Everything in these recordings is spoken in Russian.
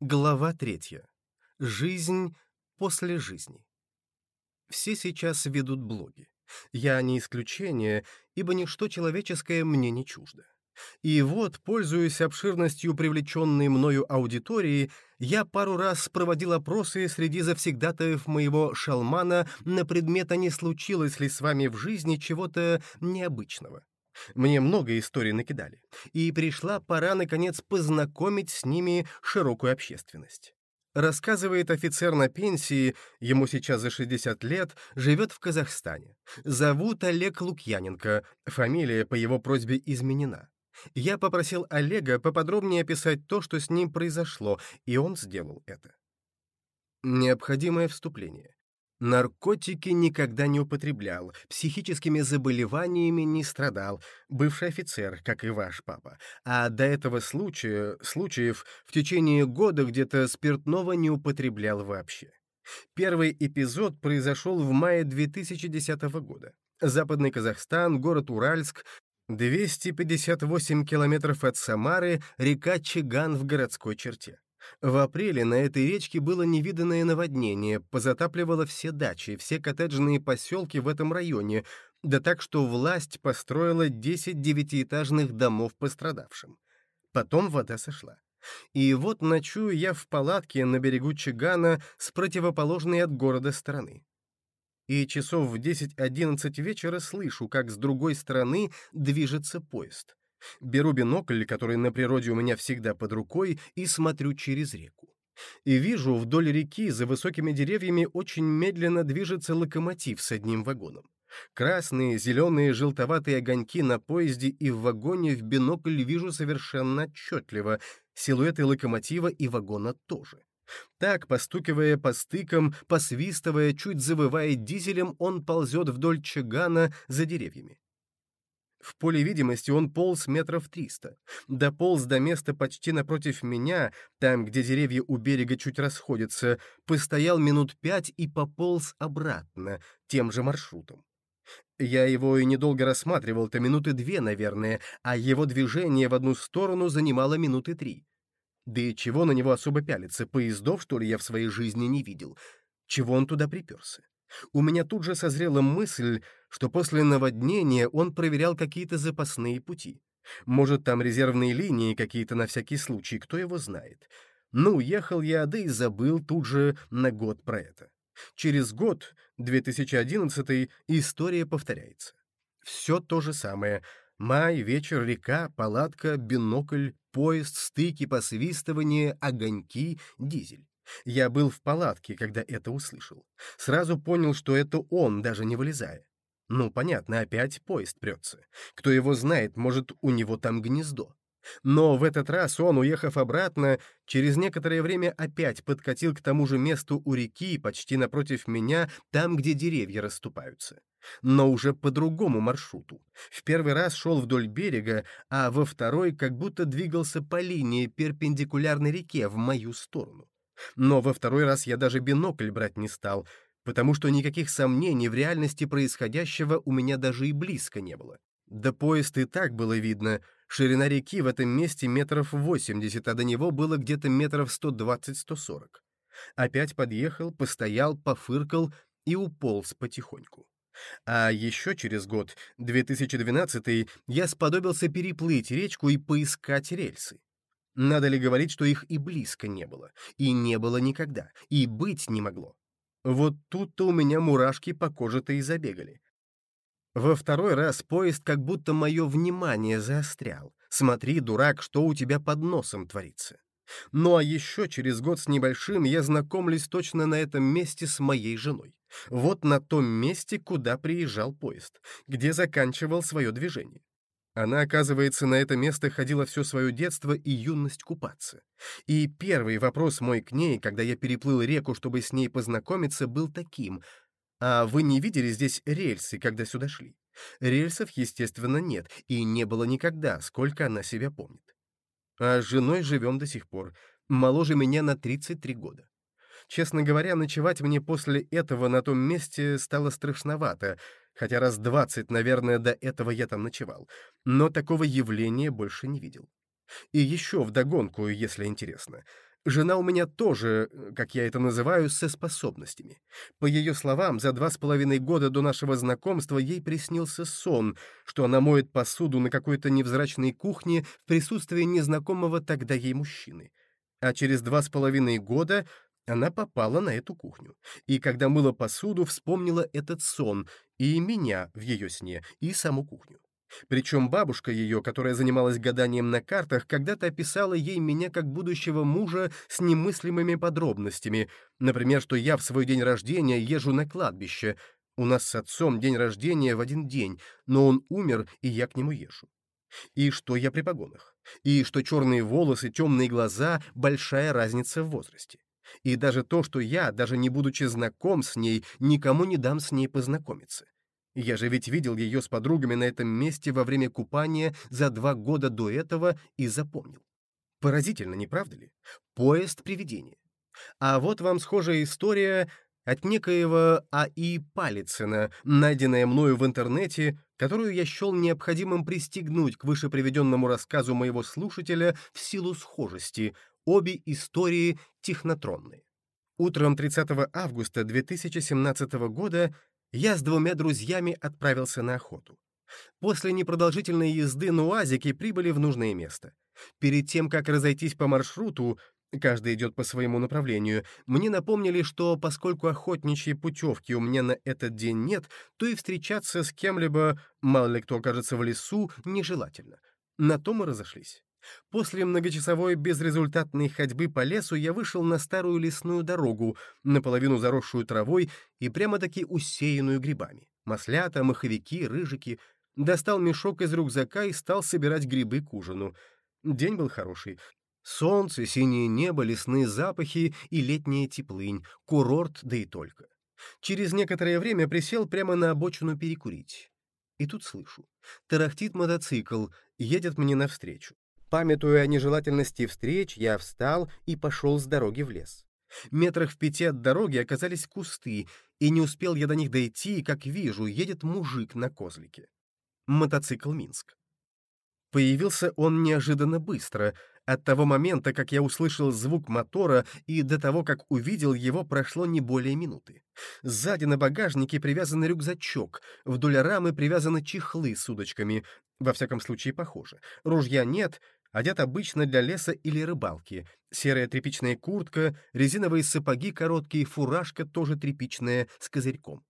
Глава третья. Жизнь после жизни. Все сейчас ведут блоги. Я не исключение, ибо ничто человеческое мне не чуждо. И вот, пользуясь обширностью привлеченной мною аудитории, я пару раз проводил опросы среди завсегдатаев моего шалмана на предмет, а не случилось ли с вами в жизни чего-то необычного. Мне много историй накидали, и пришла пора, наконец, познакомить с ними широкую общественность. Рассказывает офицер на пенсии, ему сейчас за 60 лет, живет в Казахстане. Зовут Олег Лукьяненко, фамилия по его просьбе изменена. Я попросил Олега поподробнее описать то, что с ним произошло, и он сделал это. Необходимое вступление. Наркотики никогда не употреблял, психическими заболеваниями не страдал, бывший офицер, как и ваш папа. А до этого случая, случаев в течение года где-то спиртного не употреблял вообще. Первый эпизод произошел в мае 2010 года. Западный Казахстан, город Уральск, 258 километров от Самары, река Чиган в городской черте. В апреле на этой речке было невиданное наводнение, позатапливало все дачи, все коттеджные поселки в этом районе, да так, что власть построила 10 девятиэтажных домов пострадавшим. Потом вода сошла. И вот ночую я в палатке на берегу Чигана с противоположной от города стороны. И часов в 10-11 вечера слышу, как с другой стороны движется поезд. Беру бинокль, который на природе у меня всегда под рукой, и смотрю через реку. И вижу, вдоль реки за высокими деревьями очень медленно движется локомотив с одним вагоном. Красные, зеленые, желтоватые огоньки на поезде и в вагоне в бинокль вижу совершенно отчетливо, силуэты локомотива и вагона тоже. Так, постукивая по стыкам, посвистывая, чуть завывая дизелем, он ползет вдоль чагана за деревьями. В поле видимости он полз метров триста. Дополз до места почти напротив меня, там, где деревья у берега чуть расходятся, постоял минут пять и пополз обратно, тем же маршрутом. Я его и недолго рассматривал-то минуты две, наверное, а его движение в одну сторону занимало минуты три. Да и чего на него особо пялиться, поездов, что ли, я в своей жизни не видел? Чего он туда приперся? У меня тут же созрела мысль, что после наводнения он проверял какие-то запасные пути. Может, там резервные линии какие-то на всякий случай, кто его знает. Ну, уехал я, да и забыл тут же на год про это. Через год, 2011 история повторяется. Все то же самое. Май, вечер, река, палатка, бинокль, поезд, стыки, посвистывание, огоньки, дизель. Я был в палатке, когда это услышал. Сразу понял, что это он, даже не вылезая. Ну, понятно, опять поезд прется. Кто его знает, может, у него там гнездо. Но в этот раз он, уехав обратно, через некоторое время опять подкатил к тому же месту у реки, почти напротив меня, там, где деревья расступаются. Но уже по другому маршруту. В первый раз шел вдоль берега, а во второй как будто двигался по линии перпендикулярной реке в мою сторону. Но во второй раз я даже бинокль брать не стал, потому что никаких сомнений в реальности происходящего у меня даже и близко не было. Да поезд и так было видно. Ширина реки в этом месте метров 80, а до него было где-то метров 120-140. Опять подъехал, постоял, пофыркал и уполз потихоньку. А еще через год, 2012 я сподобился переплыть речку и поискать рельсы. Надо ли говорить, что их и близко не было, и не было никогда, и быть не могло. Вот тут-то у меня мурашки по коже-то и забегали. Во второй раз поезд как будто мое внимание заострял. Смотри, дурак, что у тебя под носом творится. Ну а еще через год с небольшим я знакомлюсь точно на этом месте с моей женой. Вот на том месте, куда приезжал поезд, где заканчивал свое движение. Она, оказывается, на это место ходила все свое детство и юность купаться. И первый вопрос мой к ней, когда я переплыл реку, чтобы с ней познакомиться, был таким. «А вы не видели здесь рельсы, когда сюда шли?» Рельсов, естественно, нет, и не было никогда, сколько она себя помнит. А с женой живем до сих пор, моложе меня на 33 года. Честно говоря, ночевать мне после этого на том месте стало страшновато, хотя раз двадцать, наверное, до этого я там ночевал, но такого явления больше не видел. И еще вдогонку, если интересно. Жена у меня тоже, как я это называю, со способностями. По ее словам, за два с половиной года до нашего знакомства ей приснился сон, что она моет посуду на какой-то невзрачной кухне в присутствии незнакомого тогда ей мужчины. А через два с половиной года она попала на эту кухню. И когда мыла посуду, вспомнила этот сон, и меня в ее сне, и саму кухню. Причем бабушка ее, которая занималась гаданием на картах, когда-то описала ей меня как будущего мужа с немыслимыми подробностями. Например, что я в свой день рождения езжу на кладбище. У нас с отцом день рождения в один день, но он умер, и я к нему езжу. И что я при погонах. И что черные волосы, темные глаза — большая разница в возрасте. И даже то, что я, даже не будучи знаком с ней, никому не дам с ней познакомиться. Я же ведь видел ее с подругами на этом месте во время купания за два года до этого и запомнил. Поразительно, не правда ли? Поезд привидения. А вот вам схожая история от некоего А.И. Палицына, найденная мною в интернете, которую я счел необходимым пристегнуть к вышеприведенному рассказу моего слушателя в силу схожести. Обе истории технотронные. Утром 30 августа 2017 года я с двумя друзьями отправился на охоту. После непродолжительной езды на УАЗике прибыли в нужное место. Перед тем, как разойтись по маршруту, каждый идет по своему направлению, мне напомнили, что поскольку охотничьей путевки у меня на этот день нет, то и встречаться с кем-либо, мало ли кто окажется в лесу, нежелательно. На то мы разошлись. После многочасовой безрезультатной ходьбы по лесу я вышел на старую лесную дорогу, наполовину заросшую травой и прямо-таки усеянную грибами. Маслята, маховики, рыжики. Достал мешок из рюкзака и стал собирать грибы к ужину. День был хороший. Солнце, синее небо, лесные запахи и летняя теплынь, курорт, да и только. Через некоторое время присел прямо на обочину перекурить. И тут слышу. Тарахтит мотоцикл, едет мне навстречу. Памятуя о нежелательности встреч, я встал и пошел с дороги в лес. Метрах в пяти от дороги оказались кусты, и не успел я до них дойти, как вижу, едет мужик на козлике. Мотоцикл «Минск». Появился он неожиданно быстро. От того момента, как я услышал звук мотора, и до того, как увидел его, прошло не более минуты. Сзади на багажнике привязан рюкзачок, вдоль рамы привязаны чехлы с удочками. Во всяком случае, похоже. Ружья нет, одет обычно для леса или рыбалки. Серая тряпичная куртка, резиновые сапоги короткие, фуражка тоже тряпичная, с козырьком.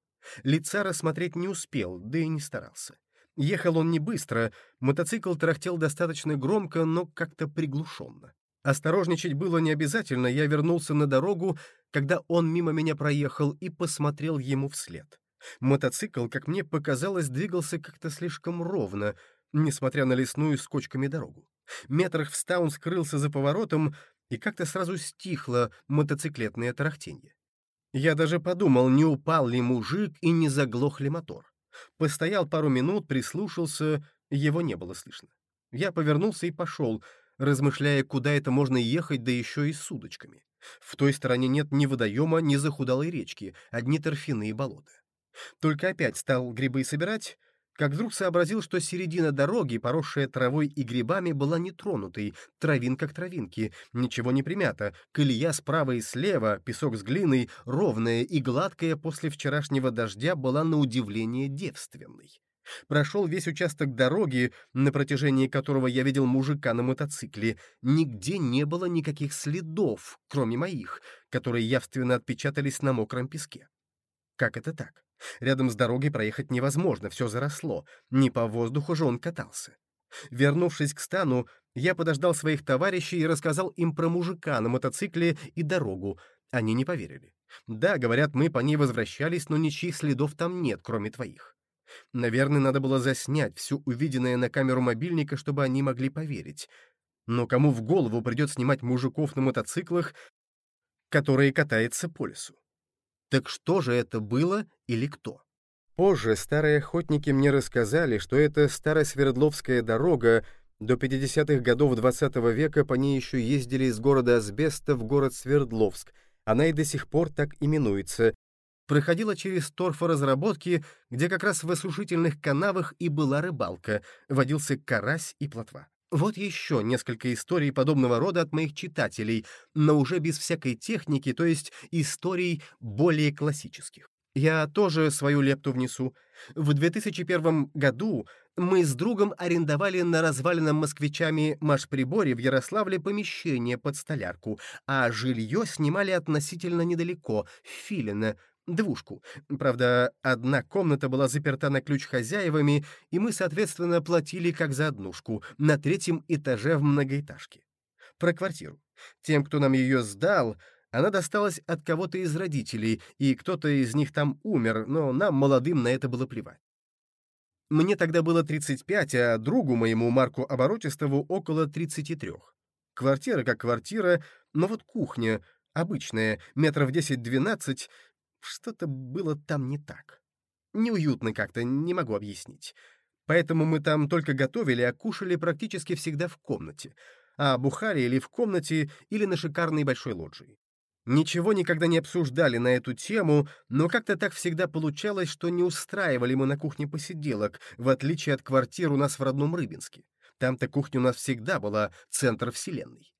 Лица рассмотреть не успел, да и не старался. Ехал он не быстро, мотоцикл тарахтел достаточно громко, но как-то приглушенно. Осторожничать было не обязательно, я вернулся на дорогу, когда он мимо меня проехал и посмотрел ему вслед. Мотоцикл, как мне показалось, двигался как-то слишком ровно, несмотря на лесную с кочками дорогу. Метрах в он скрылся за поворотом, и как-то сразу стихло мотоциклетное тарахтенье. Я даже подумал, не упал ли мужик и не заглох ли мотор. Постоял пару минут, прислушался, его не было слышно. Я повернулся и пошел, размышляя, куда это можно ехать, да еще и с удочками. В той стороне нет ни водоема, ни захудалой речки, одни торфяные болота. Только опять стал грибы собирать, как вдруг сообразил, что середина дороги, поросшая травой и грибами, была нетронутой, травинка к травинке, ничего не примято, колея справа и слева, песок с глиной, ровная и гладкая после вчерашнего дождя была на удивление девственной. Прошел весь участок дороги, на протяжении которого я видел мужика на мотоцикле. Нигде не было никаких следов, кроме моих, которые явственно отпечатались на мокром песке. Как это так? Рядом с дорогой проехать невозможно, все заросло. Не по воздуху же он катался. Вернувшись к стану, я подождал своих товарищей и рассказал им про мужика на мотоцикле и дорогу. Они не поверили. Да, говорят, мы по ней возвращались, но ничьих следов там нет, кроме твоих. Наверное, надо было заснять все увиденное на камеру мобильника, чтобы они могли поверить. Но кому в голову придет снимать мужиков на мотоциклах, которые катаются по лесу? Так что же это было или кто? Позже старые охотники мне рассказали, что это Старосвердловская дорога, до 50-х годов XX -го века по ней еще ездили из города Асбеста в город Свердловск. Она и до сих пор так именуется. Проходила через торфоразработки, где как раз в осушительных канавах и была рыбалка, водился карась и плотва. Вот еще несколько историй подобного рода от моих читателей, но уже без всякой техники, то есть историй более классических. Я тоже свою лепту внесу. В 2001 году мы с другом арендовали на разваленном москвичами Машприборе в Ярославле помещение под столярку, а жилье снимали относительно недалеко, в Филино, двушку. Правда, одна комната была заперта на ключ хозяевами, и мы, соответственно, платили как за однушку на третьем этаже в многоэтажке. Про квартиру. Тем, кто нам ее сдал, она досталась от кого-то из родителей, и кто-то из них там умер, но нам, молодым, на это было плевать. Мне тогда было 35, а другу моему, Марку Оборотистову, около 33. Квартира как квартира, но вот кухня, обычная, метров 10-12, что-то было там не так. Неуютно как-то, не могу объяснить. Поэтому мы там только готовили, а кушали практически всегда в комнате. А бухали или в комнате, или на шикарной большой лоджии. Ничего никогда не обсуждали на эту тему, но как-то так всегда получалось, что не устраивали мы на кухне посиделок, в отличие от квартир у нас в родном Рыбинске. Там-то кухня у нас всегда была центр вселенной.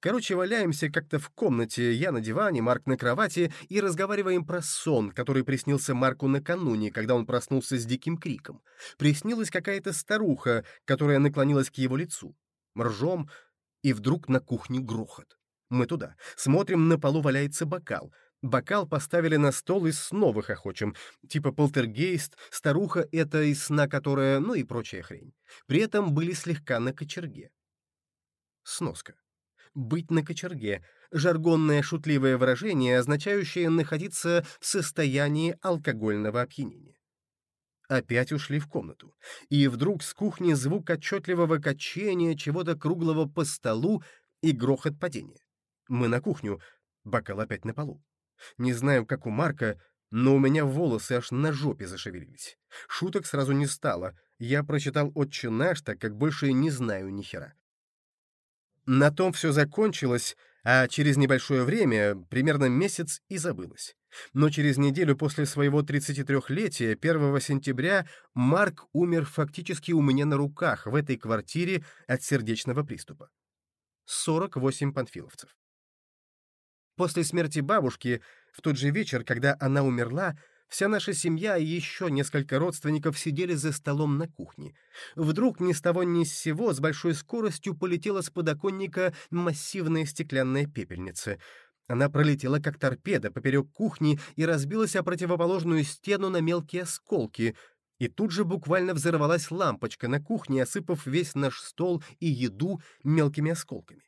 Короче, валяемся как-то в комнате, я на диване, Марк на кровати, и разговариваем про сон, который приснился Марку накануне, когда он проснулся с диким криком. Приснилась какая-то старуха, которая наклонилась к его лицу. Ржем, и вдруг на кухне грохот. Мы туда. Смотрим, на полу валяется бокал. Бокал поставили на стол и снова хохочем. Типа полтергейст, старуха — это из сна, которая... ну и прочая хрень. При этом были слегка на кочерге. Сноска. Быть на кочерге — жаргонное шутливое выражение, означающее находиться в состоянии алкогольного опьянения. Опять ушли в комнату. И вдруг с кухни звук отчетливого качения чего-то круглого по столу и грохот падения. Мы на кухню, бокал опять на полу. Не знаю, как у Марка, но у меня волосы аж на жопе зашевелились. Шуток сразу не стало. Я прочитал «Отче наш», так как больше не знаю ни хера. На том все закончилось, а через небольшое время, примерно месяц, и забылось. Но через неделю после своего 33-летия, 1 сентября, Марк умер фактически у меня на руках в этой квартире от сердечного приступа. 48 панфиловцев. После смерти бабушки, в тот же вечер, когда она умерла, вся наша семья и еще несколько родственников сидели за столом на кухне. Вдруг ни с того ни с сего с большой скоростью полетела с подоконника массивная стеклянная пепельница. Она пролетела как торпеда поперек кухни и разбилась о противоположную стену на мелкие осколки, и тут же буквально взорвалась лампочка на кухне, осыпав весь наш стол и еду мелкими осколками.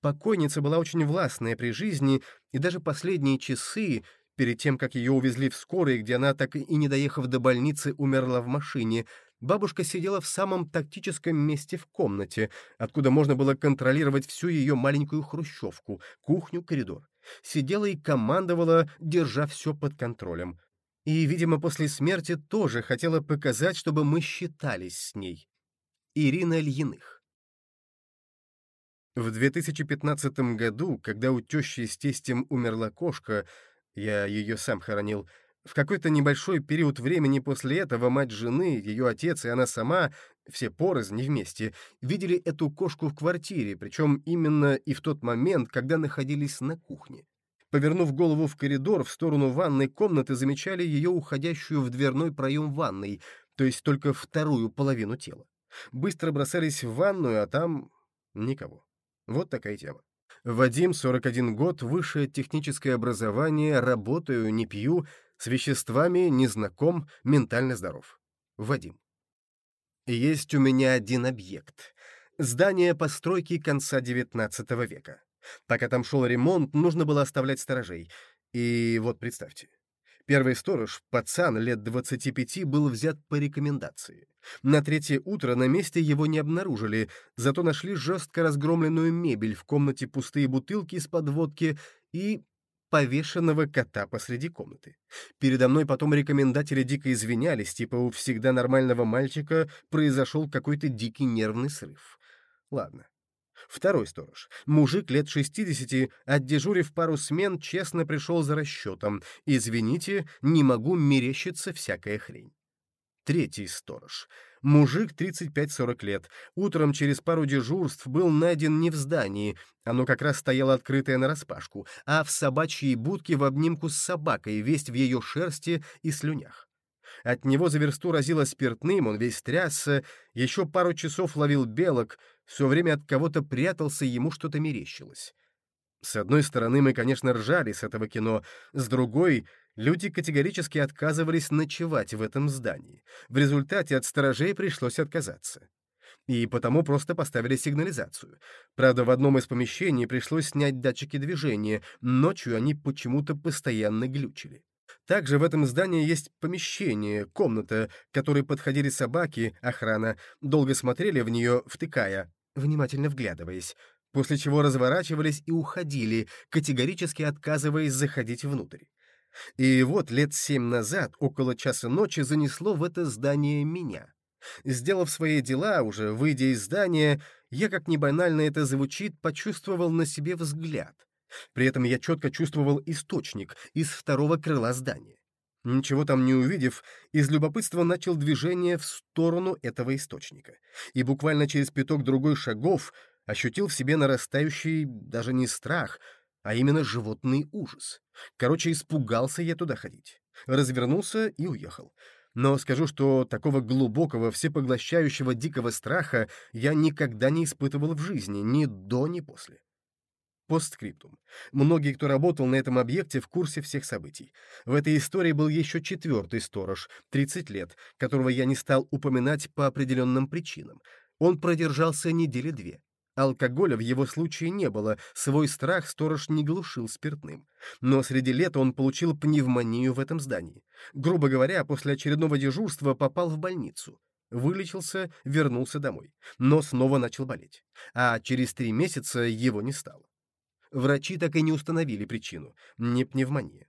Покойница была очень властная при жизни, и даже последние часы, перед тем, как ее увезли в скорой, где она, так и не доехав до больницы, умерла в машине, бабушка сидела в самом тактическом месте в комнате, откуда можно было контролировать всю ее маленькую хрущевку, кухню, коридор. Сидела и командовала, держа все под контролем. И, видимо, после смерти тоже хотела показать, чтобы мы считались с ней. Ирина Ильиных. В 2015 году, когда у тещи с тестем умерла кошка, я ее сам хоронил, в какой-то небольшой период времени после этого мать жены, ее отец и она сама, все порознь, вместе, видели эту кошку в квартире, причем именно и в тот момент, когда находились на кухне. Повернув голову в коридор, в сторону ванной комнаты замечали ее уходящую в дверной проем ванной, то есть только вторую половину тела. Быстро бросались в ванную, а там никого. Вот такая тема. Вадим, 41 год, высшее техническое образование, работаю, не пью, с веществами не знаком, ментально здоров. Вадим. Есть у меня один объект. Здание постройки конца XIX века. Пока там шел ремонт, нужно было оставлять сторожей. И вот представьте, Первый сторож, пацан лет 25, был взят по рекомендации. На третье утро на месте его не обнаружили, зато нашли жестко разгромленную мебель, в комнате пустые бутылки из-под водки и повешенного кота посреди комнаты. Передо мной потом рекомендатели дико извинялись, типа у всегда нормального мальчика произошел какой-то дикий нервный срыв. Ладно, Второй сторож. Мужик лет 60, отдежурив пару смен, честно пришел за расчетом. «Извините, не могу мерещиться всякая хрень». Третий сторож. Мужик 35-40 лет. Утром через пару дежурств был найден не в здании, оно как раз стояло открытое нараспашку, а в собачьей будке в обнимку с собакой, весть в ее шерсти и слюнях. От него за версту разило спиртным, он весь трясся, еще пару часов ловил белок, все время от кого-то прятался, ему что-то мерещилось. С одной стороны, мы, конечно, ржали с этого кино, с другой — люди категорически отказывались ночевать в этом здании. В результате от сторожей пришлось отказаться. И потому просто поставили сигнализацию. Правда, в одном из помещений пришлось снять датчики движения, ночью они почему-то постоянно глючили. Также в этом здании есть помещение, комната, к которой подходили собаки, охрана, долго смотрели в нее, втыкая, внимательно вглядываясь, после чего разворачивались и уходили, категорически отказываясь заходить внутрь. И вот лет семь назад, около часа ночи, занесло в это здание меня. Сделав свои дела, уже выйдя из здания, я, как ни банально это звучит, почувствовал на себе взгляд. При этом я четко чувствовал источник из второго крыла здания. Ничего там не увидев, из любопытства начал движение в сторону этого источника. И буквально через пяток другой шагов ощутил в себе нарастающий даже не страх, а именно животный ужас. Короче, испугался я туда ходить. Развернулся и уехал. Но скажу, что такого глубокого, всепоглощающего дикого страха я никогда не испытывал в жизни, ни до, ни после. Постскриптум. Многие, кто работал на этом объекте, в курсе всех событий. В этой истории был еще четвертый сторож, 30 лет, которого я не стал упоминать по определенным причинам. Он продержался недели две. Алкоголя в его случае не было, свой страх сторож не глушил спиртным. Но среди лета он получил пневмонию в этом здании. Грубо говоря, после очередного дежурства попал в больницу. Вылечился, вернулся домой. Но снова начал болеть. А через три месяца его не стало. Врачи так и не установили причину. Не пневмония.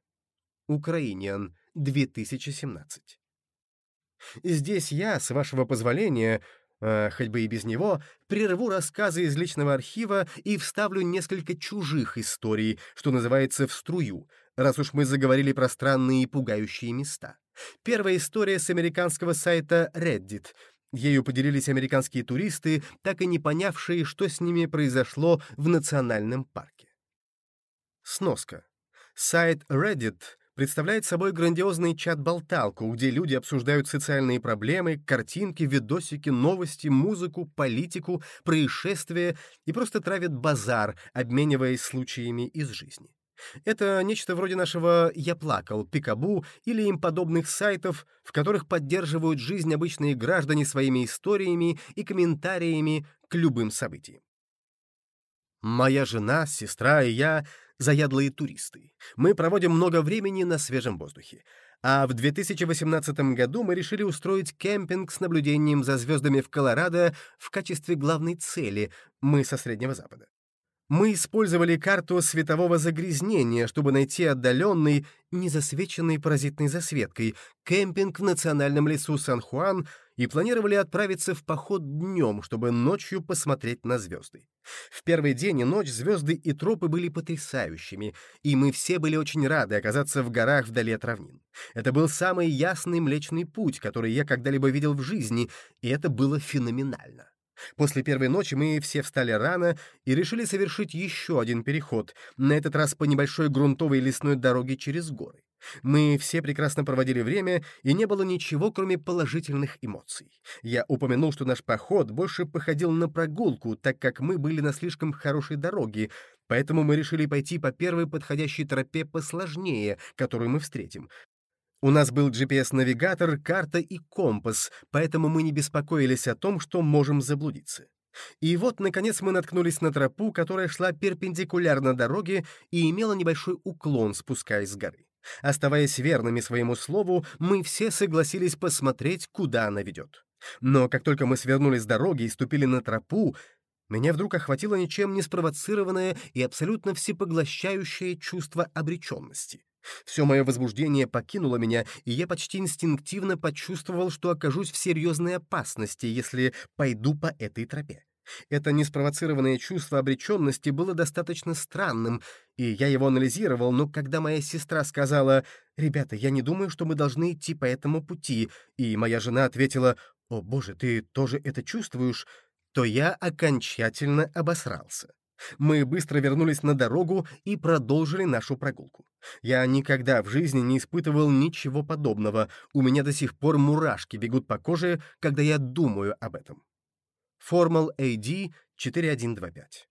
Украиниан, 2017. Здесь я, с вашего позволения, э, хоть бы и без него, прерву рассказы из личного архива и вставлю несколько чужих историй, что называется, в струю, раз уж мы заговорили про странные и пугающие места. Первая история с американского сайта Reddit — Ею поделились американские туристы, так и не понявшие, что с ними произошло в национальном парке. Сноска. Сайт Reddit представляет собой грандиозный чат-болталку, где люди обсуждают социальные проблемы, картинки, видосики, новости, музыку, политику, происшествия и просто травят базар, обмениваясь случаями из жизни. Это нечто вроде нашего «Я плакал», «Пикабу» или им подобных сайтов, в которых поддерживают жизнь обычные граждане своими историями и комментариями к любым событиям. Моя жена, сестра и я — заядлые туристы. Мы проводим много времени на свежем воздухе. А в 2018 году мы решили устроить кемпинг с наблюдением за звездами в Колорадо в качестве главной цели, мы со Среднего Запада. Мы использовали карту светового загрязнения, чтобы найти отдаленный, незасвеченный паразитной засветкой, кемпинг в национальном лесу Сан-Хуан и планировали отправиться в поход днем, чтобы ночью посмотреть на звезды. В первый день и ночь звезды и тропы были потрясающими, и мы все были очень рады оказаться в горах вдали от равнин. Это был самый ясный Млечный Путь, который я когда-либо видел в жизни, и это было феноменально. После первой ночи мы все встали рано и решили совершить еще один переход, на этот раз по небольшой грунтовой лесной дороге через горы. Мы все прекрасно проводили время, и не было ничего, кроме положительных эмоций. Я упомянул, что наш поход больше походил на прогулку, так как мы были на слишком хорошей дороге, поэтому мы решили пойти по первой подходящей тропе посложнее, которую мы встретим. У нас был GPS-навигатор, карта и компас, поэтому мы не беспокоились о том, что можем заблудиться. И вот, наконец, мы наткнулись на тропу, которая шла перпендикулярно дороге и имела небольшой уклон, спускаясь с горы. Оставаясь верными своему слову, мы все согласились посмотреть, куда она ведет. Но как только мы свернули с дороги и ступили на тропу, меня вдруг охватило ничем не спровоцированное и абсолютно всепоглощающее чувство обреченности. Все мое возбуждение покинуло меня, и я почти инстинктивно почувствовал, что окажусь в серьезной опасности, если пойду по этой тропе. Это неспровоцированное чувство обреченности было достаточно странным, и я его анализировал, но когда моя сестра сказала «Ребята, я не думаю, что мы должны идти по этому пути», и моя жена ответила «О, боже, ты тоже это чувствуешь?» то я окончательно обосрался. Мы быстро вернулись на дорогу и продолжили нашу прогулку. Я никогда в жизни не испытывал ничего подобного. У меня до сих пор мурашки бегут по коже, когда я думаю об этом. Формал AD 4125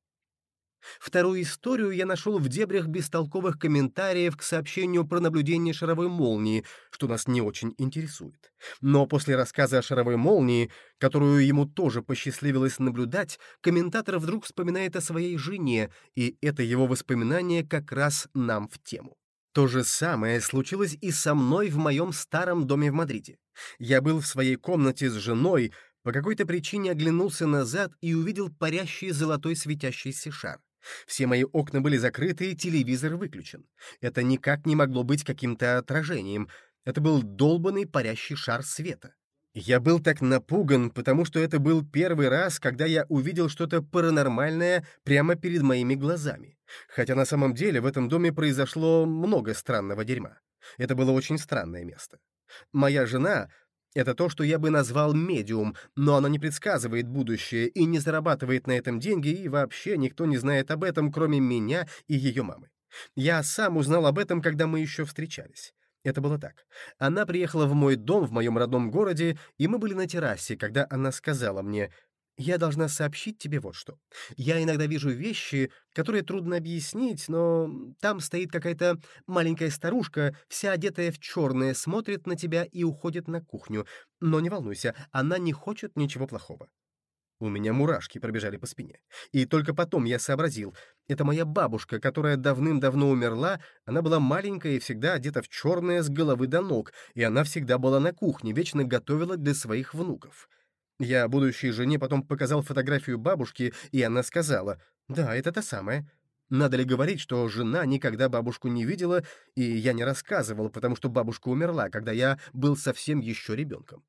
Вторую историю я нашел в дебрях бестолковых комментариев к сообщению про наблюдение шаровой молнии, что нас не очень интересует. Но после рассказа о шаровой молнии, которую ему тоже посчастливилось наблюдать, комментатор вдруг вспоминает о своей жене, и это его воспоминание как раз нам в тему. То же самое случилось и со мной в моем старом доме в Мадриде. Я был в своей комнате с женой, по какой-то причине оглянулся назад и увидел парящий золотой светящийся шар. Все мои окна были закрыты, телевизор выключен. Это никак не могло быть каким-то отражением. Это был долбанный парящий шар света. Я был так напуган, потому что это был первый раз, когда я увидел что-то паранормальное прямо перед моими глазами. Хотя на самом деле в этом доме произошло много странного дерьма. Это было очень странное место. Моя жена, это то, что я бы назвал медиум, но она не предсказывает будущее и не зарабатывает на этом деньги, и вообще никто не знает об этом, кроме меня и ее мамы. Я сам узнал об этом, когда мы еще встречались. Это было так. Она приехала в мой дом в моем родном городе, и мы были на террасе, когда она сказала мне, я должна сообщить тебе вот что. Я иногда вижу вещи, которые трудно объяснить, но там стоит какая-то маленькая старушка, вся одетая в черное, смотрит на тебя и уходит на кухню. Но не волнуйся, она не хочет ничего плохого. У меня мурашки пробежали по спине. И только потом я сообразил. Это моя бабушка, которая давным-давно умерла. Она была маленькая и всегда одета в черное с головы до ног, и она всегда была на кухне, вечно готовила для своих внуков. Я будущей жене потом показал фотографию бабушки, и она сказала, «Да, это та самая». Надо ли говорить, что жена никогда бабушку не видела, и я не рассказывал, потому что бабушка умерла, когда я был совсем еще ребенком.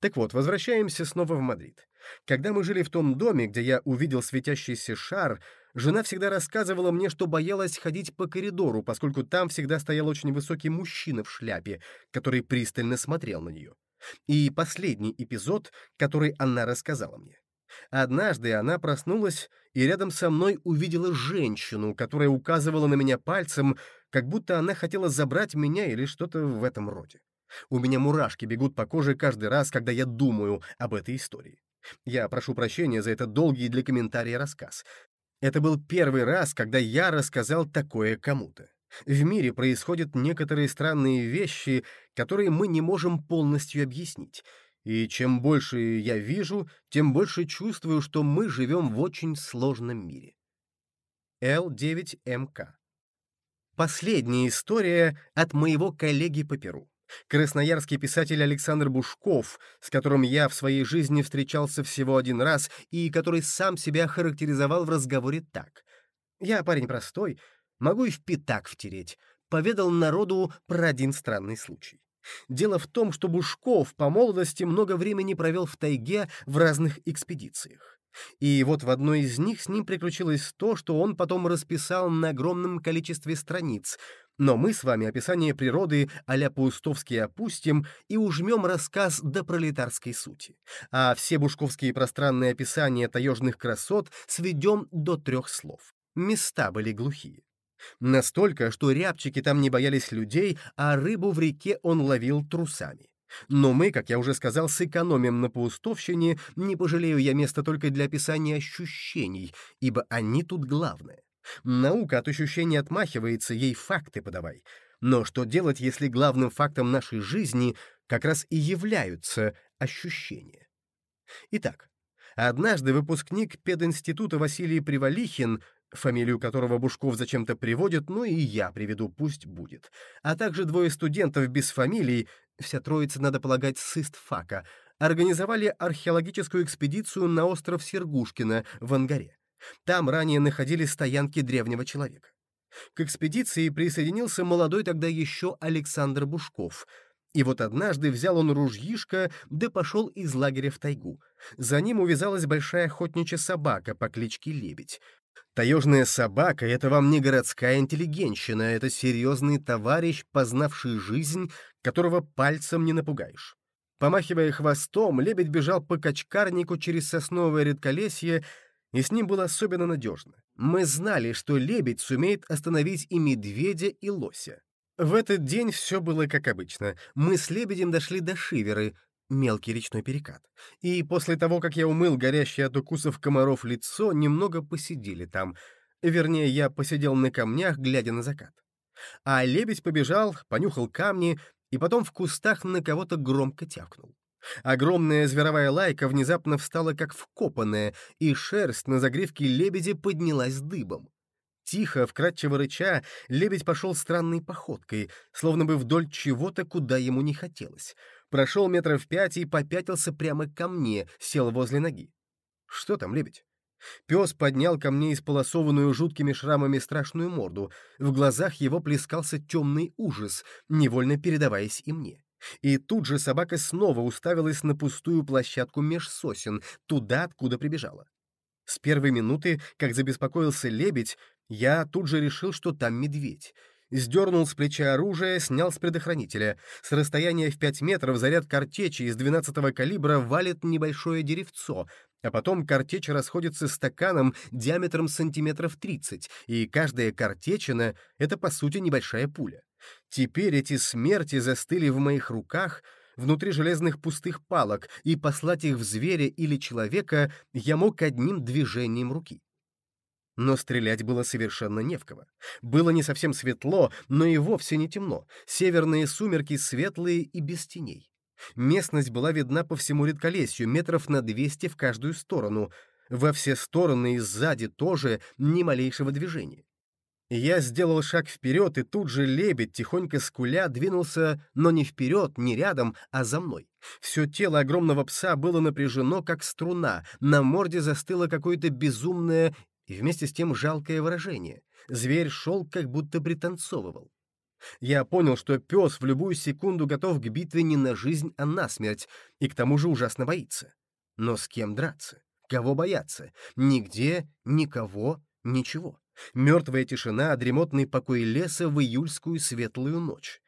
Так вот, возвращаемся снова в Мадрид. Когда мы жили в том доме, где я увидел светящийся шар, жена всегда рассказывала мне, что боялась ходить по коридору, поскольку там всегда стоял очень высокий мужчина в шляпе, который пристально смотрел на нее. И последний эпизод, который она рассказала мне. Однажды она проснулась и рядом со мной увидела женщину, которая указывала на меня пальцем, как будто она хотела забрать меня или что-то в этом роде. У меня мурашки бегут по коже каждый раз, когда я думаю об этой истории. Я прошу прощения за этот долгий для комментария рассказ. Это был первый раз, когда я рассказал такое кому-то. В мире происходят некоторые странные вещи, которые мы не можем полностью объяснить. И чем больше я вижу, тем больше чувствую, что мы живем в очень сложном мире. Л9МК. Последняя история от моего коллеги по Перу. Красноярский писатель Александр Бушков, с которым я в своей жизни встречался всего один раз и который сам себя характеризовал в разговоре так. «Я парень простой, могу и в пятак втереть», поведал народу про один странный случай. Дело в том, что Бушков по молодости много времени провел в тайге в разных экспедициях. И вот в одной из них с ним приключилось то, что он потом расписал на огромном количестве страниц. Но мы с вами описание природы а-ля Паустовский опустим и ужмем рассказ до пролетарской сути. А все бушковские пространные описания таежных красот сведем до трех слов. Места были глухие. Настолько, что рябчики там не боялись людей, а рыбу в реке он ловил трусами. Но мы, как я уже сказал, сэкономим на паустовщине, не пожалею я места только для описания ощущений, ибо они тут главное. Наука от ощущений отмахивается, ей факты подавай. Но что делать, если главным фактом нашей жизни как раз и являются ощущения? Итак, однажды выпускник пединститута Василий Привалихин фамилию которого Бушков зачем-то приводит, ну и я приведу, пусть будет. А также двое студентов без фамилий, вся троица, надо полагать, с истфака, организовали археологическую экспедицию на остров Сергушкино в Ангаре. Там ранее находились стоянки древнего человека. К экспедиции присоединился молодой тогда еще Александр Бушков. И вот однажды взял он ружьишко, да пошел из лагеря в тайгу. За ним увязалась большая охотничья собака по кличке Лебедь. Таежная собака — это вам не городская интеллигенщина, это серьезный товарищ, познавший жизнь, которого пальцем не напугаешь. Помахивая хвостом, лебедь бежал по качкарнику через сосновое редколесье, и с ним было особенно надежно. Мы знали, что лебедь сумеет остановить и медведя, и лося. В этот день все было как обычно. Мы с лебедем дошли до Шиверы, мелкий речной перекат. И после того, как я умыл горящее от укусов комаров лицо, немного посидели там. Вернее, я посидел на камнях, глядя на закат. А лебедь побежал, понюхал камни и потом в кустах на кого-то громко тявкнул. Огромная зверовая лайка внезапно встала как вкопанная, и шерсть на загривке лебедя поднялась дыбом. Тихо, вкрадчиво рыча, лебедь пошел странной походкой, словно бы вдоль чего-то, куда ему не хотелось. Прошел метров пять и попятился прямо ко мне, сел возле ноги. «Что там, лебедь?» Пес поднял ко мне исполосованную жуткими шрамами страшную морду. В глазах его плескался темный ужас, невольно передаваясь и мне. И тут же собака снова уставилась на пустую площадку меж сосен, туда, откуда прибежала. С первой минуты, как забеспокоился лебедь, я тут же решил, что там медведь. Сдернул с плеча оружие, снял с предохранителя. С расстояния в пять метров заряд картечи из 12-го калибра валит небольшое деревцо, а потом картечь расходится стаканом диаметром сантиметров 30, и каждая картечина — это, по сути, небольшая пуля. Теперь эти смерти застыли в моих руках — внутри железных пустых палок, и послать их в зверя или человека я мог одним движением руки. Но стрелять было совершенно не в кого. Было не совсем светло, но и вовсе не темно. Северные сумерки светлые и без теней. Местность была видна по всему редколесью, метров на 200 в каждую сторону. Во все стороны и сзади тоже ни малейшего движения. Я сделал шаг вперед, и тут же лебедь, тихонько скуля, двинулся, но не вперед, не рядом, а за мной. Все тело огромного пса было напряжено, как струна, на морде застыло какое-то безумное и вместе с тем жалкое выражение. Зверь шел, как будто пританцовывал. Я понял, что пес в любую секунду готов к битве не на жизнь, а на смерть, и к тому же ужасно боится. Но с кем драться? Кого бояться? Нигде, никого, ничего. Мертвая тишина, дремотный покой леса в июльскую светлую ночь.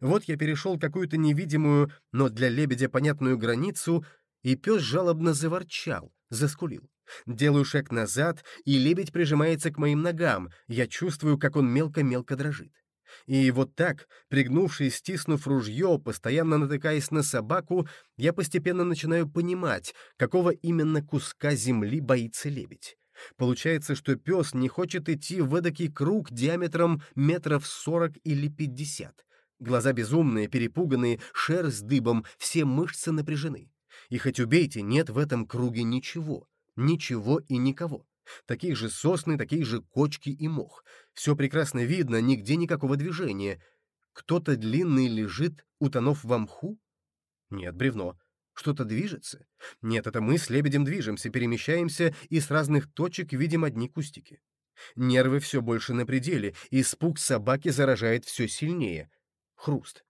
Вот я перешел какую-то невидимую, но для лебедя понятную границу, и пес жалобно заворчал, заскулил. Делаю шаг назад, и лебедь прижимается к моим ногам, я чувствую, как он мелко-мелко дрожит. И вот так, пригнувшись, стиснув ружье, постоянно натыкаясь на собаку, я постепенно начинаю понимать, какого именно куска земли боится лебедь. Получается, что пес не хочет идти в эдакий круг диаметром метров сорок или пятьдесят. Глаза безумные, перепуганные, шерсть дыбом, все мышцы напряжены. И хоть убейте, нет в этом круге ничего. Ничего и никого. Такие же сосны, такие же кочки и мох. Все прекрасно видно, нигде никакого движения. Кто-то длинный лежит, утонув в мху? Нет, бревно. Что-то движется? Нет, это мы с лебедем движемся, перемещаемся, и с разных точек видим одни кустики. Нервы все больше на пределе, испуг собаки заражает все сильнее. Хруст.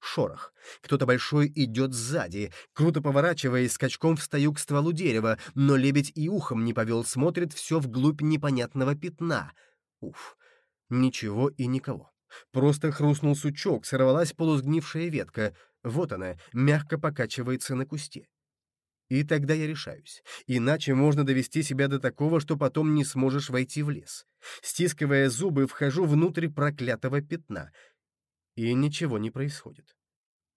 Шорох. Кто-то большой идет сзади. Круто поворачиваясь, скачком встаю к стволу дерева, но лебедь и ухом не повел, смотрит все вглубь непонятного пятна. Уф. Ничего и никого. Просто хрустнул сучок, сорвалась полусгнившая ветка. Вот она, мягко покачивается на кусте. И тогда я решаюсь. Иначе можно довести себя до такого, что потом не сможешь войти в лес. Стискивая зубы, вхожу внутрь проклятого пятна — и ничего не происходит.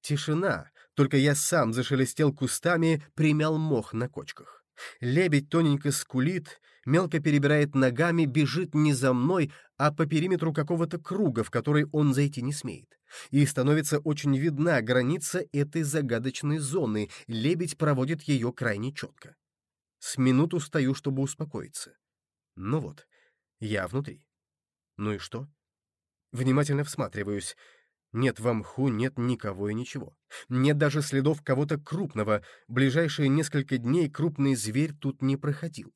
Тишина, только я сам зашелестел кустами, примял мох на кочках. Лебедь тоненько скулит, мелко перебирает ногами, бежит не за мной, а по периметру какого-то круга, в который он зайти не смеет. И становится очень видна граница этой загадочной зоны, лебедь проводит ее крайне четко. С минуту стою, чтобы успокоиться. Ну вот, я внутри. Ну и что? Внимательно всматриваюсь — нет в мху, нет никого и ничего. Нет даже следов кого-то крупного. Ближайшие несколько дней крупный зверь тут не проходил.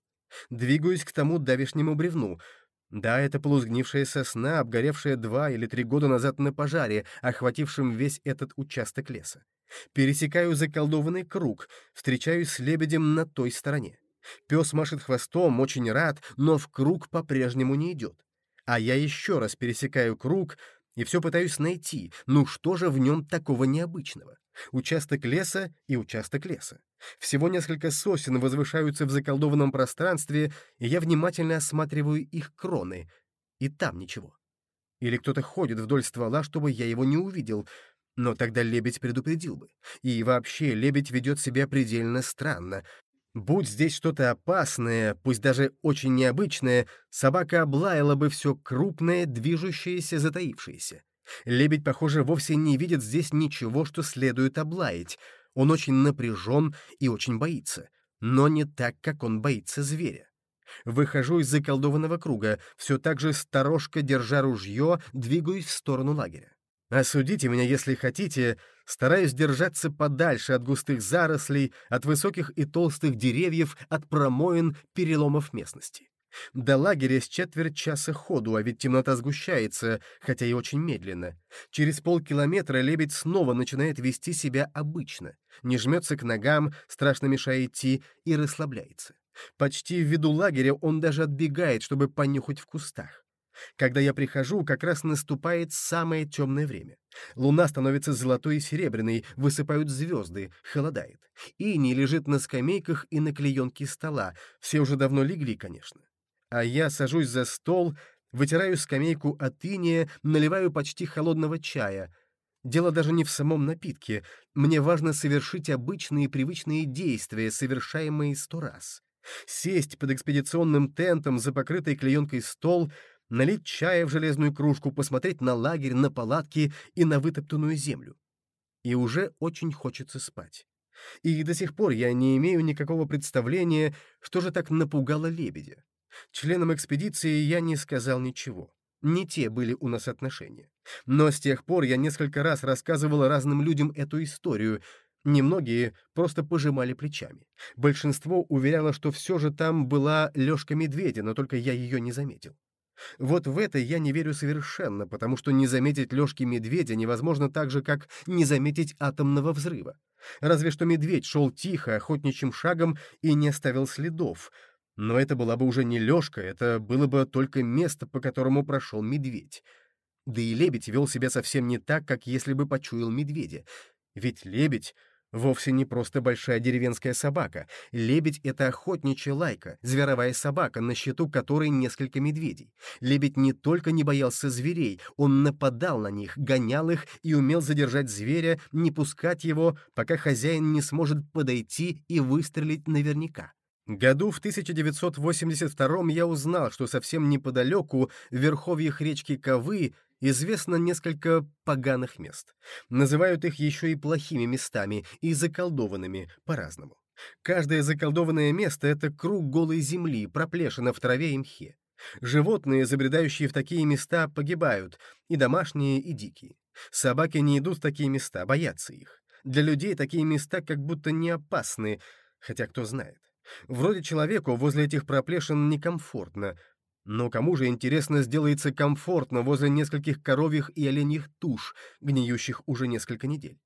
Двигаюсь к тому давешнему бревну. Да, это полузгнившая сосна, обгоревшая два или три года назад на пожаре, охватившем весь этот участок леса. Пересекаю заколдованный круг, встречаюсь с лебедем на той стороне. Пес машет хвостом, очень рад, но в круг по-прежнему не идет. А я еще раз пересекаю круг, и все пытаюсь найти, ну что же в нем такого необычного? Участок леса и участок леса. Всего несколько сосен возвышаются в заколдованном пространстве, и я внимательно осматриваю их кроны. И там ничего. Или кто-то ходит вдоль ствола, чтобы я его не увидел. Но тогда лебедь предупредил бы. И вообще, лебедь ведет себя предельно странно. Будь здесь что-то опасное, пусть даже очень необычное, собака облаяла бы все крупное, движущееся, затаившееся. Лебедь, похоже, вовсе не видит здесь ничего, что следует облаять. Он очень напряжен и очень боится. Но не так, как он боится зверя. Выхожу из заколдованного круга, все так же сторожко, держа ружье, двигаюсь в сторону лагеря. Осудите меня, если хотите, стараюсь держаться подальше от густых зарослей, от высоких и толстых деревьев, от промоин, переломов местности. До лагеря с четверть часа ходу, а ведь темнота сгущается, хотя и очень медленно. Через полкилометра лебедь снова начинает вести себя обычно, не жмется к ногам, страшно мешая идти, и расслабляется. Почти в виду лагеря он даже отбегает, чтобы понюхать в кустах. Когда я прихожу, как раз наступает самое темное время. Луна становится золотой и серебряной, высыпают звезды, холодает. Ини лежит на скамейках и на клеенке стола, все уже давно легли, конечно. А я сажусь за стол, вытираю скамейку от иния, наливаю почти холодного чая. Дело даже не в самом напитке. Мне важно совершить обычные привычные действия, совершаемые сто раз. Сесть под экспедиционным тентом за покрытой клеенкой стол, налить чая в железную кружку, посмотреть на лагерь, на палатки и на вытоптанную землю. И уже очень хочется спать. И до сих пор я не имею никакого представления, что же так напугало лебедя. Членам экспедиции я не сказал ничего. Не те были у нас отношения. Но с тех пор я несколько раз рассказывал разным людям эту историю. Немногие просто пожимали плечами. Большинство уверяло, что все же там была Лешка Медведя, но только я ее не заметил. Вот в это я не верю совершенно, потому что не заметить Лешки Медведя невозможно так же, как не заметить атомного взрыва. Разве что медведь шел тихо, охотничьим шагом и не оставил следов, но это была бы уже не лёжка, это было бы только место, по которому прошел медведь. Да и лебедь вел себя совсем не так, как если бы почуял медведя. Ведь лебедь вовсе не просто большая деревенская собака. Лебедь — это охотничья лайка, зверовая собака, на счету которой несколько медведей. Лебедь не только не боялся зверей, он нападал на них, гонял их и умел задержать зверя, не пускать его, пока хозяин не сможет подойти и выстрелить наверняка. Году в 1982 я узнал, что совсем неподалеку, в верховьях речки Ковы, известно несколько поганых мест. Называют их еще и плохими местами, и заколдованными, по-разному. Каждое заколдованное место — это круг голой земли, проплешина в траве и мхе. Животные, забредающие в такие места, погибают, и домашние, и дикие. Собаки не идут в такие места, боятся их. Для людей такие места как будто не опасны, хотя кто знает. Вроде человеку возле этих проплешин некомфортно, но кому же, интересно, сделается комфортно возле нескольких коровьих и оленьих туш, гниющих уже несколько недель?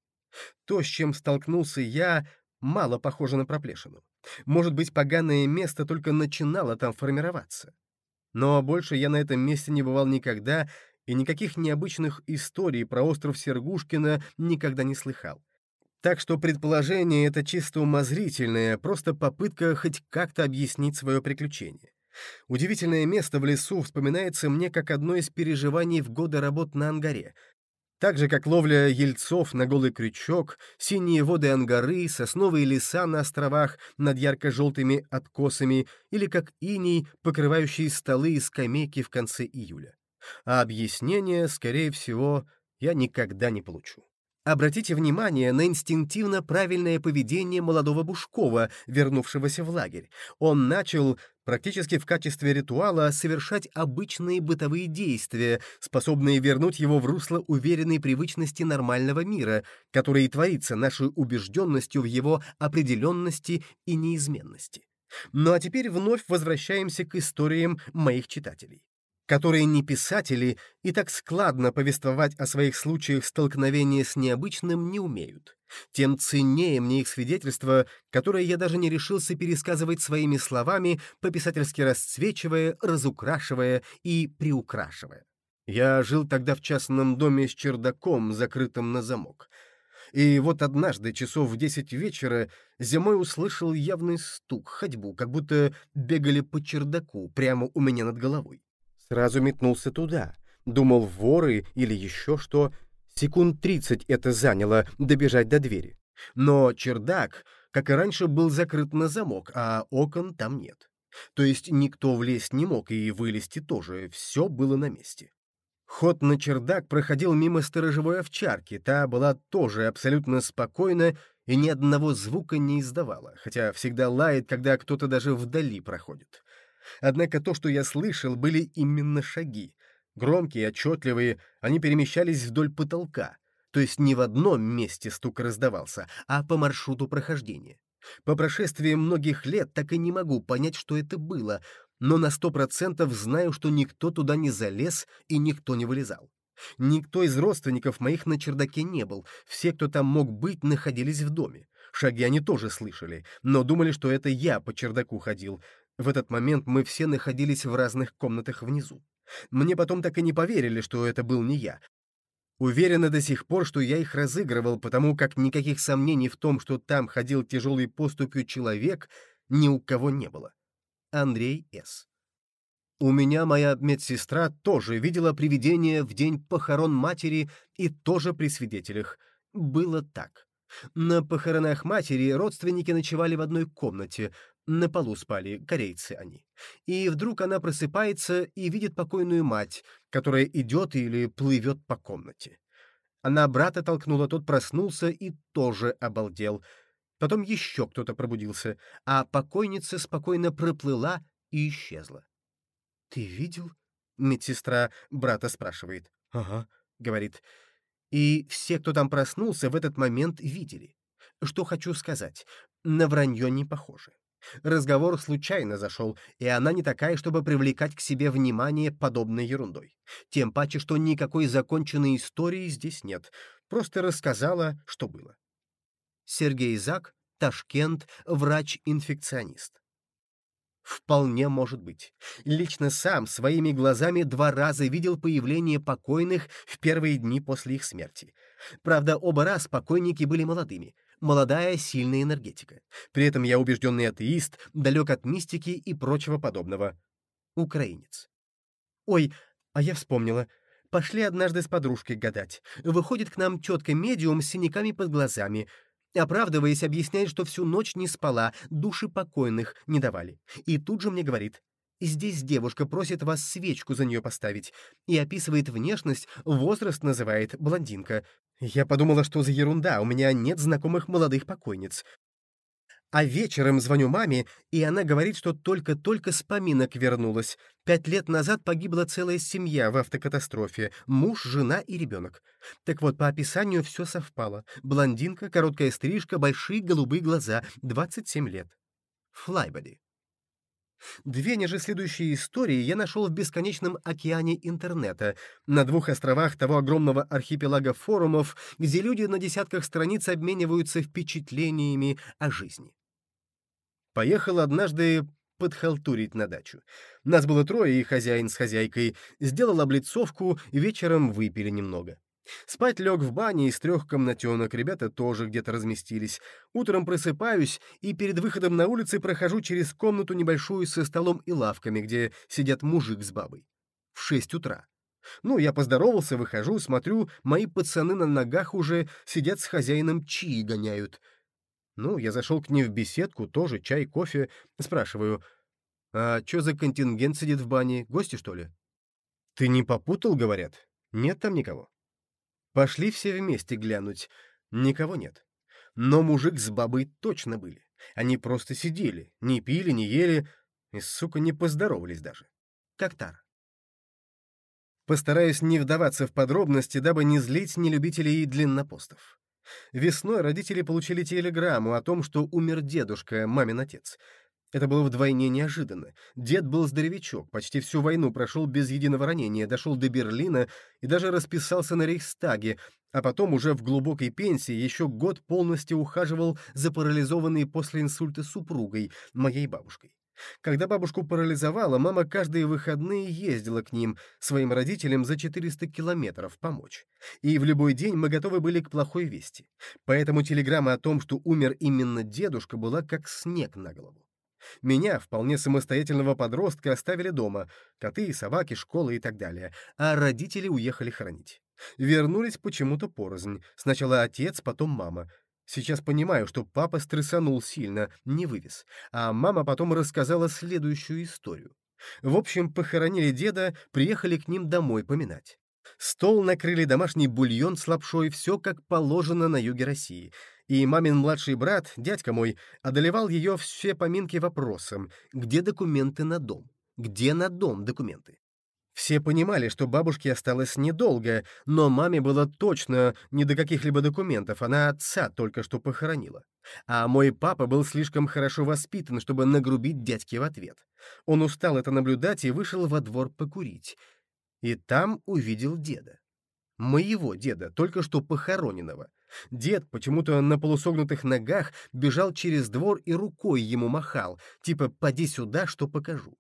То, с чем столкнулся я, мало похоже на проплешину. Может быть, поганое место только начинало там формироваться. Но больше я на этом месте не бывал никогда, и никаких необычных историй про остров Сергушкина никогда не слыхал. Так что предположение это чисто умозрительное, просто попытка хоть как-то объяснить свое приключение. Удивительное место в лесу вспоминается мне как одно из переживаний в годы работ на ангаре. Так же, как ловля ельцов на голый крючок, синие воды ангары, сосновые леса на островах над ярко-желтыми откосами или как иней, покрывающие столы и скамейки в конце июля. А объяснение, скорее всего, я никогда не получу. Обратите внимание на инстинктивно правильное поведение молодого Бушкова, вернувшегося в лагерь. Он начал, практически в качестве ритуала, совершать обычные бытовые действия, способные вернуть его в русло уверенной привычности нормального мира, который и творится нашей убежденностью в его определенности и неизменности. Ну а теперь вновь возвращаемся к историям моих читателей которые не писатели и так складно повествовать о своих случаях столкновения с необычным не умеют. Тем ценнее мне их свидетельства, которые я даже не решился пересказывать своими словами, по-писательски расцвечивая, разукрашивая и приукрашивая. Я жил тогда в частном доме с чердаком, закрытым на замок. И вот однажды, часов в десять вечера, зимой услышал явный стук, ходьбу, как будто бегали по чердаку прямо у меня над головой. Сразу метнулся туда. Думал, воры или еще что. Секунд тридцать это заняло добежать до двери. Но чердак, как и раньше, был закрыт на замок, а окон там нет. То есть никто влезть не мог и вылезти тоже, все было на месте. Ход на чердак проходил мимо сторожевой овчарки, та была тоже абсолютно спокойна и ни одного звука не издавала, хотя всегда лает, когда кто-то даже вдали проходит. Однако то, что я слышал, были именно шаги. Громкие, отчетливые, они перемещались вдоль потолка, то есть не в одном месте стук раздавался, а по маршруту прохождения. По прошествии многих лет так и не могу понять, что это было, но на сто процентов знаю, что никто туда не залез и никто не вылезал. Никто из родственников моих на чердаке не был, все, кто там мог быть, находились в доме. Шаги они тоже слышали, но думали, что это я по чердаку ходил. В этот момент мы все находились в разных комнатах внизу. Мне потом так и не поверили, что это был не я. Уверены до сих пор, что я их разыгрывал, потому как никаких сомнений в том, что там ходил тяжелой поступью человек, ни у кого не было. Андрей С. У меня моя медсестра тоже видела привидение в день похорон матери и тоже при свидетелях. Было так. На похоронах матери родственники ночевали в одной комнате, на полу спали, корейцы они. И вдруг она просыпается и видит покойную мать, которая идет или плывет по комнате. Она брата толкнула, тот проснулся и тоже обалдел — Потом еще кто-то пробудился, а покойница спокойно проплыла и исчезла. «Ты видел?» — медсестра брата спрашивает. «Ага», — говорит. И все, кто там проснулся, в этот момент видели. Что хочу сказать, на вранье не похоже. Разговор случайно зашел, и она не такая, чтобы привлекать к себе внимание подобной ерундой. Тем паче, что никакой законченной истории здесь нет. Просто рассказала, что было. Сергей Зак, Ташкент, врач-инфекционист. Вполне может быть. Лично сам своими глазами два раза видел появление покойных в первые дни после их смерти. Правда, оба раз покойники были молодыми. Молодая, сильная энергетика. При этом я убежденный атеист, далек от мистики и прочего подобного. Украинец. Ой, а я вспомнила. Пошли однажды с подружкой гадать. Выходит к нам тетка-медиум с синяками под глазами — Оправдываясь, объясняет, что всю ночь не спала, души покойных не давали. И тут же мне говорит, «Здесь девушка просит вас свечку за нее поставить» и описывает внешность, возраст называет, блондинка. Я подумала, что за ерунда, у меня нет знакомых молодых покойниц. А вечером звоню маме, и она говорит, что только-только с поминок вернулась. Пять лет назад погибла целая семья в автокатастрофе. Муж, жена и ребенок. Так вот, по описанию все совпало. Блондинка, короткая стрижка, большие голубые глаза, 27 лет. Флайбоди. Две ниже следующие истории я нашел в бесконечном океане интернета, на двух островах того огромного архипелага форумов, где люди на десятках страниц обмениваются впечатлениями о жизни. Поехал однажды подхалтурить на дачу. Нас было трое, и хозяин с хозяйкой. Сделал облицовку, вечером выпили немного. Спать лег в бане из трех комнатенок, ребята тоже где-то разместились. Утром просыпаюсь и перед выходом на улицу прохожу через комнату небольшую со столом и лавками, где сидят мужик с бабой. В шесть утра. Ну, я поздоровался, выхожу, смотрю, мои пацаны на ногах уже сидят с хозяином чаи гоняют. Ну, я зашел к ней в беседку, тоже чай, кофе. Спрашиваю, а что за контингент сидит в бане? Гости, что ли? Ты не попутал, говорят? Нет там никого. Пошли все вместе глянуть. Никого нет. Но мужик с бабой точно были. Они просто сидели, не пили, не ели, и, сука, не поздоровались даже. Как тар. Постараюсь не вдаваться в подробности, дабы не злить нелюбителей длиннопостов. Весной родители получили телеграмму о том, что умер дедушка, мамин отец. Это было вдвойне неожиданно. Дед был здоровячок, почти всю войну прошел без единого ранения, дошел до Берлина и даже расписался на Рейхстаге, а потом уже в глубокой пенсии еще год полностью ухаживал за парализованной после инсульта супругой, моей бабушкой. Когда бабушку парализовала, мама каждые выходные ездила к ним, своим родителям, за 400 километров помочь. И в любой день мы готовы были к плохой вести. Поэтому телеграмма о том, что умер именно дедушка, была как снег на голову. Меня, вполне самостоятельного подростка, оставили дома, коты, собаки, школа и так далее, а родители уехали хоронить. Вернулись почему-то порознь. Сначала отец, потом мама. Сейчас понимаю, что папа стрессанул сильно, не вывез. А мама потом рассказала следующую историю. В общем, похоронили деда, приехали к ним домой поминать. Стол накрыли домашний бульон с лапшой, все как положено на юге России. И мамин младший брат, дядька мой, одолевал ее все поминки вопросом, где документы на дом? Где на дом документы? Все понимали, что бабушке осталось недолго, но маме было точно не до каких-либо документов, она отца только что похоронила. А мой папа был слишком хорошо воспитан, чтобы нагрубить дядьке в ответ. Он устал это наблюдать и вышел во двор покурить. И там увидел деда. Моего деда, только что похороненного. Дед почему-то на полусогнутых ногах бежал через двор и рукой ему махал, типа «поди сюда, что покажу».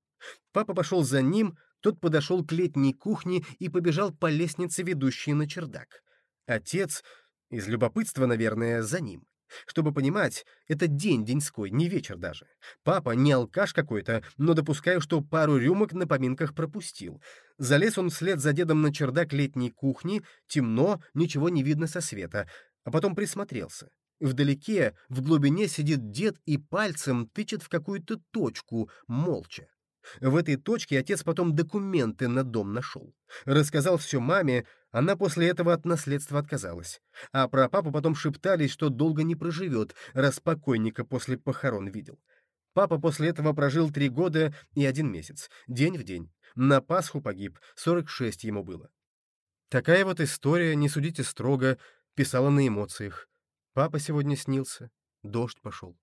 Папа пошел за ним, тот подошел к летней кухне и побежал по лестнице, ведущей на чердак. Отец, из любопытства, наверное, за ним. Чтобы понимать, это день деньской, не вечер даже. Папа не алкаш какой-то, но допускаю, что пару рюмок на поминках пропустил. Залез он вслед за дедом на чердак летней кухни, темно, ничего не видно со света, а потом присмотрелся. Вдалеке, в глубине сидит дед и пальцем тычет в какую-то точку, молча. В этой точке отец потом документы на дом нашел. Рассказал все маме, она после этого от наследства отказалась. А про папу потом шептались, что долго не проживет, раз покойника после похорон видел. Папа после этого прожил три года и один месяц, день в день. На Пасху погиб, 46 ему было. Такая вот история, не судите строго, писала на эмоциях. Папа сегодня снился, дождь пошел.